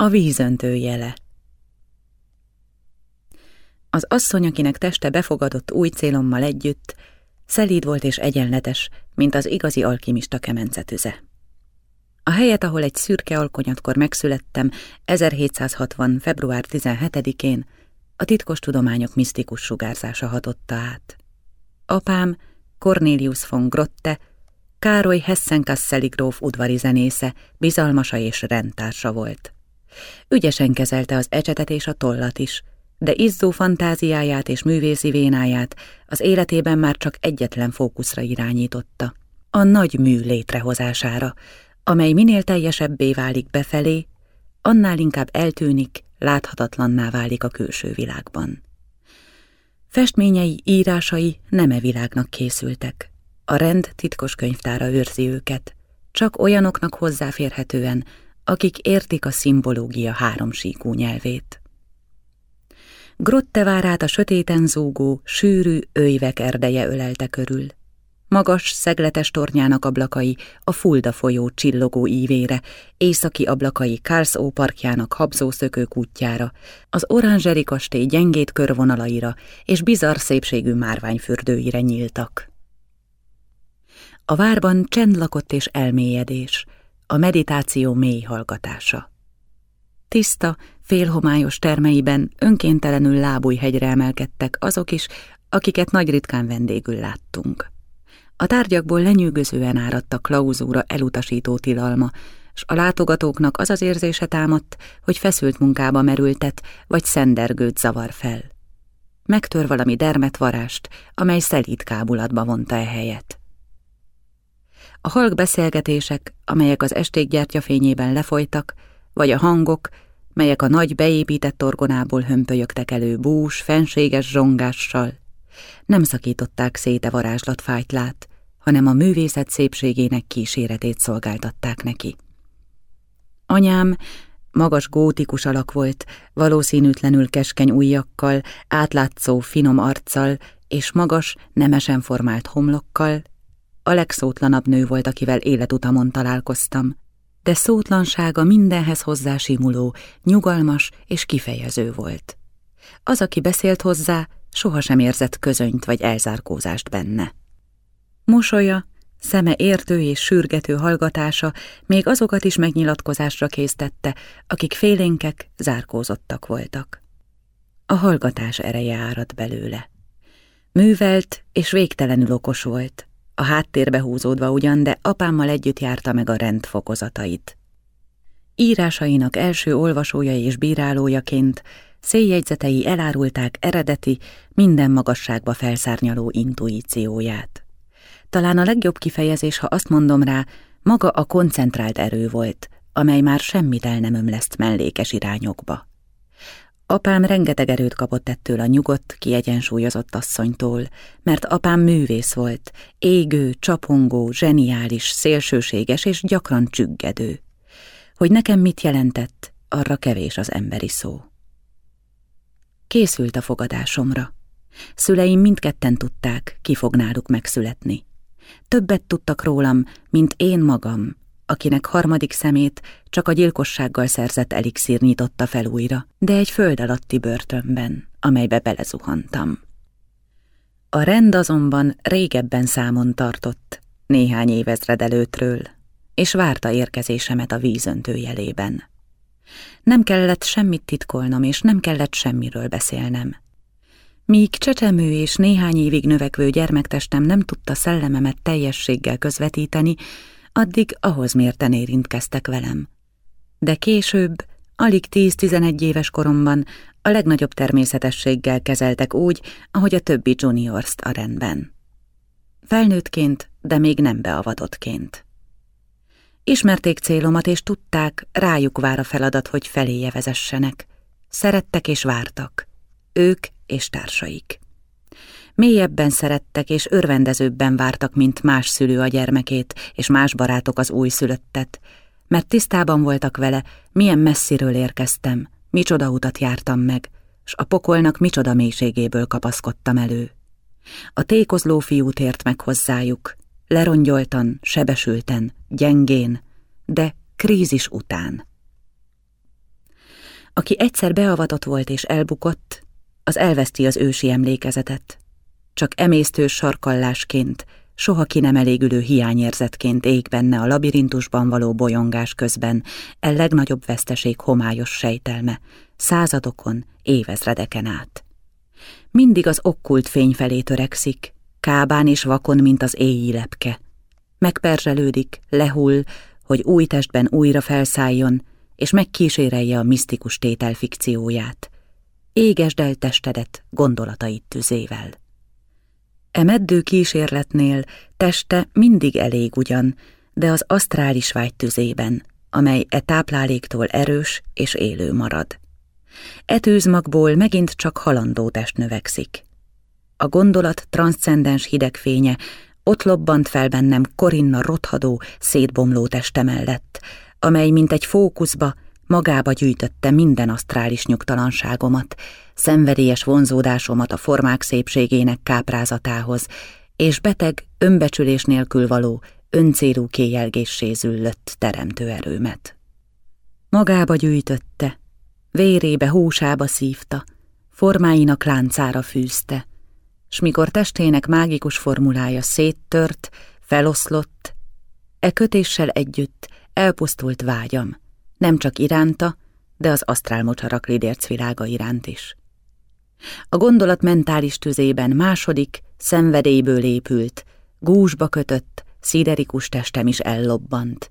A vízöntő jele Az asszony, akinek teste befogadott új célommal együtt, szelíd volt és egyenletes, mint az igazi alkimista kemencetüze. A helyet, ahol egy szürke alkonyatkor megszülettem, 1760. február 17-én, a titkos tudományok misztikus sugárzása hatotta át. Apám, Cornelius von Grotte, Károly Hessenkasszeli gróf udvari zenésze, bizalmasa és rendtársa volt. Ügyesen kezelte az ecsetet és a tollat is, de izzó fantáziáját és művészi vénáját az életében már csak egyetlen fókuszra irányította, a nagy mű létrehozására, amely minél teljesebbé válik befelé, annál inkább eltűnik, láthatatlanná válik a külső világban. Festményei, írásai nem e világnak készültek. A rend titkos könyvtára őrzi őket, csak olyanoknak hozzáférhetően, akik értik a szimbológia háromsíkú nyelvét. Grotte várát a sötéten zúgó, sűrű őjvek erdeje ölelte körül. Magas, szegletes tornyának ablakai a Fulda folyó csillogó ívére, északi ablakai Karlsó parkjának habzószökő útjára, az Orangeri kastély gyengét körvonalaira és bizarr szépségű márványfürdőire nyíltak. A várban csend lakott és elmélyedés, a meditáció mély hallgatása. Tiszta, félhomályos termeiben önkéntelenül lábújhegyre emelkedtek azok is, akiket nagy ritkán vendégül láttunk. A tárgyakból lenyűgözően áradt a klauzúra elutasító tilalma, s a látogatóknak az az érzése támadt, hogy feszült munkába merültet, vagy szendergőt zavar fel. Megtör valami dermet varást, amely szelíd kábulatba vonta e helyet. A halk beszélgetések, amelyek az esték gyertyafényében lefolytak, vagy a hangok, melyek a nagy beépített orgonából hömpölyögtek elő bús, fenséges zsongással, nem szakították szét a hanem a művészet szépségének kíséretét szolgáltatták neki. Anyám magas gótikus alak volt, valószínűtlenül keskeny ujjakkal, átlátszó finom arccal és magas, nemesen formált homlokkal, a legszótlanabb nő volt, akivel életutamon találkoztam, de szótlansága mindenhez hozzásimuló, nyugalmas és kifejező volt. Az, aki beszélt hozzá, sohasem érzett közönyt vagy elzárkózást benne. Mosolya, szeme értő és sürgető hallgatása még azokat is megnyilatkozásra késztette, akik félénkek, zárkózottak voltak. A hallgatás ereje árad belőle. Művelt és végtelenül okos volt, a háttérbe húzódva ugyan, de apámmal együtt járta meg a rend fokozatait. Írásainak első olvasója és bírálójaként széljegyzetei elárulták eredeti, minden magasságba felszárnyaló intuícióját. Talán a legjobb kifejezés, ha azt mondom rá, maga a koncentrált erő volt, amely már semmit el nem ömleszt mellékes irányokba. Apám rengeteg erőt kapott ettől a nyugodt, kiegyensúlyozott asszonytól, mert apám művész volt, égő, csapongó, zseniális, szélsőséges és gyakran csüggedő. Hogy nekem mit jelentett, arra kevés az emberi szó. Készült a fogadásomra. Szüleim mindketten tudták, ki fog náluk megszületni. Többet tudtak rólam, mint én magam, akinek harmadik szemét csak a gyilkossággal szerzett elixír nyitotta fel újra, de egy föld alatti börtönben, amelybe belezuhantam. A rend azonban régebben számon tartott, néhány évezred előttről, és várta érkezésemet a vízöntő jelében. Nem kellett semmit titkolnom, és nem kellett semmiről beszélnem. Míg csecsemő és néhány évig növekvő gyermektestem nem tudta szellememet teljességgel közvetíteni, addig ahhoz mérten érintkeztek velem. De később, alig 10-11 éves koromban a legnagyobb természetességgel kezeltek úgy, ahogy a többi juniorst a rendben. Felnőttként, de még nem beavatottként. Ismerték célomat, és tudták, rájuk vár a feladat, hogy feléje vezessenek. Szerettek és vártak. Ők és társaik. Mélyebben szerettek és örvendezőbben vártak, mint más szülő a gyermekét, és más barátok az újszülöttet, mert tisztában voltak vele, milyen messziről érkeztem, micsoda utat jártam meg, s a pokolnak micsoda mélységéből kapaszkodtam elő. A tékozló fiú tért meg hozzájuk, lerongyoltan, sebesülten, gyengén, de krízis után. Aki egyszer beavatott volt és elbukott, az elveszti az ősi emlékezetet. Csak emésztős sarkallásként, soha ki nem elégülő hiányérzetként ég benne a labirintusban való bolyongás közben e legnagyobb veszteség homályos sejtelme, századokon, évezredeken át. Mindig az okkult fény felé törekszik, kábán és vakon, mint az éjjé lepke. Megperzselődik, lehull, hogy új testben újra felszálljon, és megkísérelje a misztikus tétel fikcióját. Égesd el testedet gondolatait tüzével. E meddő kísérletnél teste mindig elég ugyan, de az asztrális vágy tüzében, amely e tápláléktól erős és élő marad. E tűzmagból megint csak halandó test növekszik. A gondolat transzcendens hidegfénye ott lobbant fel bennem Korinna rothadó, szétbomló teste mellett, amely mint egy fókuszba magába gyűjtötte minden asztrális nyugtalanságomat, szenvedélyes vonzódásomat a formák szépségének káprázatához, és beteg, önbecsülés nélkül való, öncélú kéjelgéssé züllött teremtő erőmet. Magába gyűjtötte, vérébe, húsába szívta, formáinak láncára fűzte, s mikor testének mágikus formulája széttört, feloszlott, e kötéssel együtt elpusztult vágyam, nem csak iránta, de az asztrálmocsarak lidércvilága iránt is. A gondolat mentális tüzében második, szenvedélyből épült, gúzsba kötött, sziderikus testem is ellobbant,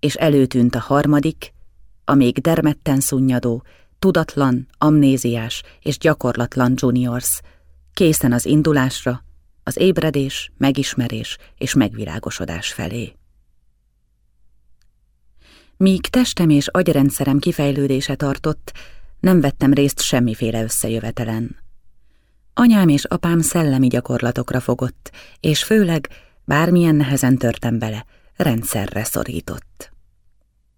és előtűnt a harmadik, a még dermedten szunnyadó, tudatlan, amnéziás és gyakorlatlan juniors, készen az indulásra, az ébredés, megismerés és megvilágosodás felé. Míg testem és agyrendszerem kifejlődése tartott, nem vettem részt semmiféle összejövetelen. Anyám és apám szellemi gyakorlatokra fogott, és főleg, bármilyen nehezen törtem bele, rendszerre szorított.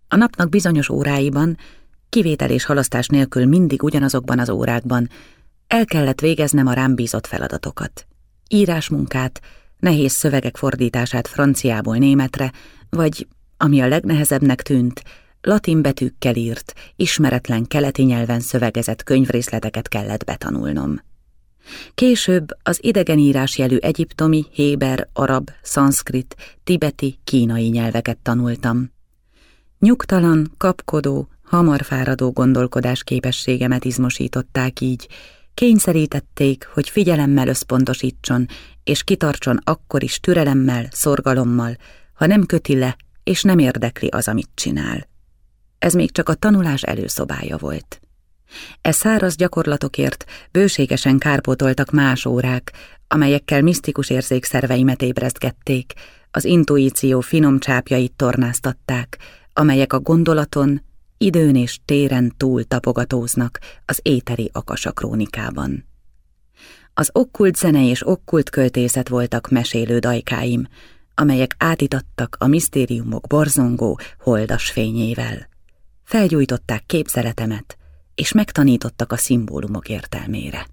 A napnak bizonyos óráiban, kivétel és halasztás nélkül mindig ugyanazokban az órákban, el kellett végeznem a rám bízott feladatokat. Írásmunkát, nehéz szövegek fordítását franciából németre, vagy ami a legnehezebbnek tűnt, latin betűkkel írt, ismeretlen keleti nyelven szövegezett könyvrészleteket kellett betanulnom. Később az idegenírás jelű egyiptomi, héber, arab, szanszkrit, tibeti, kínai nyelveket tanultam. Nyugtalan, kapkodó, hamar fáradó gondolkodás képességemet izmosították így, kényszerítették, hogy figyelemmel összpontosítson, és kitartson akkor is türelemmel, szorgalommal, ha nem köti le és nem érdekli az, amit csinál. Ez még csak a tanulás előszobája volt. E száraz gyakorlatokért bőségesen kárpótoltak más órák, amelyekkel misztikus érzékszerveimet ébrezgették, az intuíció finom csápjait tornáztatták, amelyek a gondolaton, időn és téren túl tapogatóznak az éteri akasa krónikában. Az okkult zene és okkult költészet voltak mesélő dajkáim, amelyek átitattak a misztériumok borzongó, holdas fényével. Felgyújtották képzeletemet, és megtanítottak a szimbólumok értelmére.